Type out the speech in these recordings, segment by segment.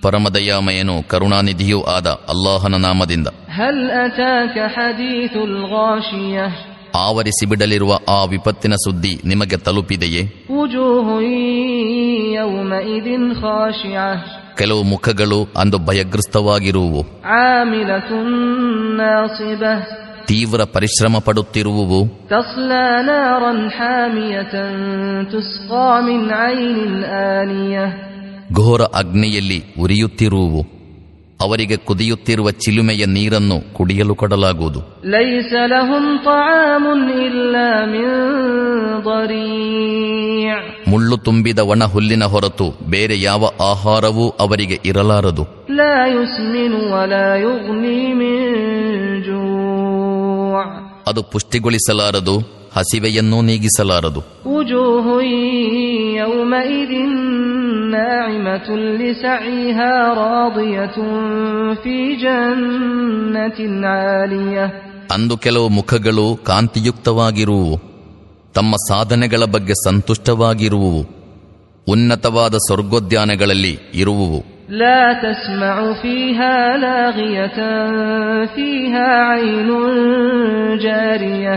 ಪರಮದಯಾಮಯನು ಕರುಣಾನಿಧಿಯೂ ಆದ ಅಲ್ಲಾಹನ ನಾಮದಿಂದ ಆವರಿಸಿ ಬಿಡಲಿರುವ ಆ ವಿಪತ್ತಿನ ಸುದ್ದಿ ನಿಮಗೆ ತಲುಪಿದೆಯೇ? ಕೆಲವು ಮುಖಗಳು ಅಂದು ಭಯಗ್ರಸ್ತವಾಗಿರುವು. ತೀವ್ರ ಪರಿಶ್ರಮ ಪಡುತ್ತಿರುವವು. ಘೋರ ಅಗ್ನಿಯಲ್ಲಿ ಉರಿಯುತ್ತಿರುವವು. ಅವರಿಗೆ ಕುದಿಯುತ್ತಿರುವ ಚಿಲುಮೆಯ ನೀರನ್ನು ಕುಡಿಯಲು ಕೊಡಲಾಗುವುದು. ಮುಳ್ಳು ತುಂಬಿದ ಒಣ ಹುಲ್ಲಿನ ಹೊರತು ಬೇರೆ ಯಾವ ಆಹಾರವೂ ಅವರಿಗೆ ಇರಲಾರದು. ಅದು ಪುಷ್ಟಿಗೊಳಿಸಲಾರದು ಹಸಿವೆಯನ್ನೂ ನೀಗಿಸಲಾರದು. ಅಂದು ಕೆಲವು ಮುಖಗಳು ಕಾಂತಿಯುಕ್ತವಾಗಿರುವು ತಮ್ಮ ಸಾಧನೆಗಳ ಬಗ್ಗೆ ಸಂತುಷ್ಟವಾಗಿರುವುವು ಉನ್ನತವಾದ ಸ್ವರ್ಗೋದ್ಯಾನಗಳಲ್ಲಿ ಇರುವುವು. لا تسمع فيها لاغية فيها عين جارية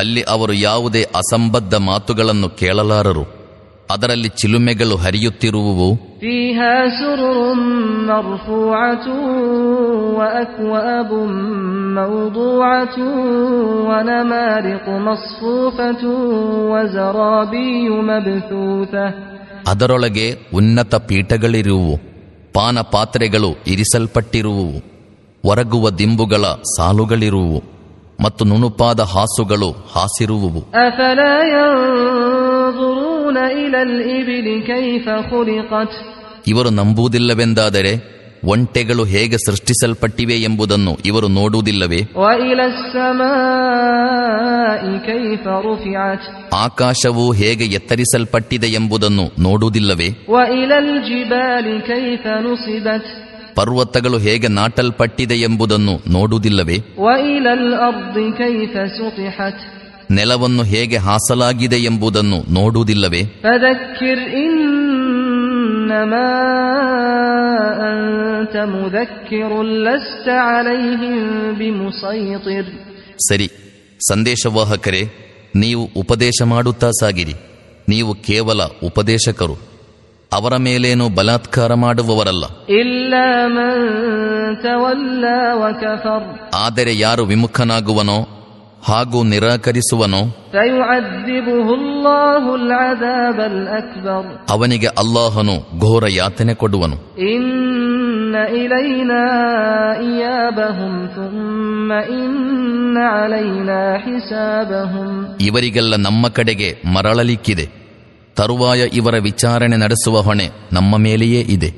ಅಲ್ಲಿ ಅವರು ಯಾವುದೇ ಅಸಂಬದ್ಧ ಮಾತುಗಳನ್ನು ಕೇಳಲಾರರು ಅದರಲ್ಲಿ ಚಿಲುಮೆಗಳು ಹರಿಯುತ್ತಿರುವುವು فيها سرر مرفوعة وأكواب موضوعة ونمارق مصفوفة وزرابي مبثوثة ಅದರೊಳಗೆ ಉನ್ನತ ಪೀಠಗಳಿರುವುವು ಪಾನ ಪಾತ್ರೆಗಳು ಇರಿಸಲ್ಪಟ್ಟಿರುವುವು ಒರಗುವ ದಿಂಬುಗಳ ಸಾಲುಗಳಿರುವು ಮತ್ತು ನುಣುಪಾದ ಹಾಸುಗಳು ಹಾಸಿರುವುವು. ಇವರು ನಂಬುವುದಿಲ್ಲವೆಂದಾದರೆ ಒಂಟೆಗಳು ಹೇಗೆ ಸೃಷ್ಟಿಸಲ್ಪಟ್ಟಿವೆ ಎಂಬುದನ್ನು ಇವರು ನೋಡುವುದಿಲ್ಲವೇ? ಆಕಾಶವು ಹೇಗೆ ಎತ್ತರಿಸಲ್ಪಟ್ಟಿದೆ ಎಂಬುದನ್ನು ನೋಡುವುದಿಲ್ಲವೇ? ಪರ್ವತಗಳು ಹೇಗೆ ನಾಟಲ್ಪಟ್ಟಿದೆ ಎಂಬುದನ್ನು ನೋಡುವುದಿಲ್ಲವೇ? ನೆಲವನ್ನು ಹೇಗೆ ಹಾಸಲಾಗಿದೆ ಎಂಬುದನ್ನು ನೋಡುವುದಿಲ್ಲವೇ? ಸರಿ ಸಂದೇಶವಾಹಕರೇ ನೀವು ಉಪದೇಶ ಮಾಡುತ್ತಾ ಸಾಗಿರಿ. ನೀವು ಕೇವಲ ಉಪದೇಶಕರು. ಅವರ ಮೇಲೇನು ಬಲಾತ್ಕಾರ ಮಾಡುವವರಲ್ಲ. ಆದರೆ ಯಾರು ವಿಮುಖನಾಗುವನೋ ಹಾಗೂ ನಿರಾಕರಿಸುವನೋ ಅವನಿಗೆ ಅಲ್ಲಾಹನು ಘೋರ ಯಾತನೆ ಕೊಡುವನು. إن إلينا إيابهم ثم إن علينا حسابهم ಇವರಿಗೆಲ್ಲ ನಮ್ಮ ಕಡೆಗೆ ಮರಳಲಿಕ್ಕಿದೆ ತರುವಾಯ ಇವರ ವಿಚಾರಣೆ ನಡೆಸುವ ಹೊಣೆ ನಮ್ಮ ಮೇಲೆಯೇ ಇದೆ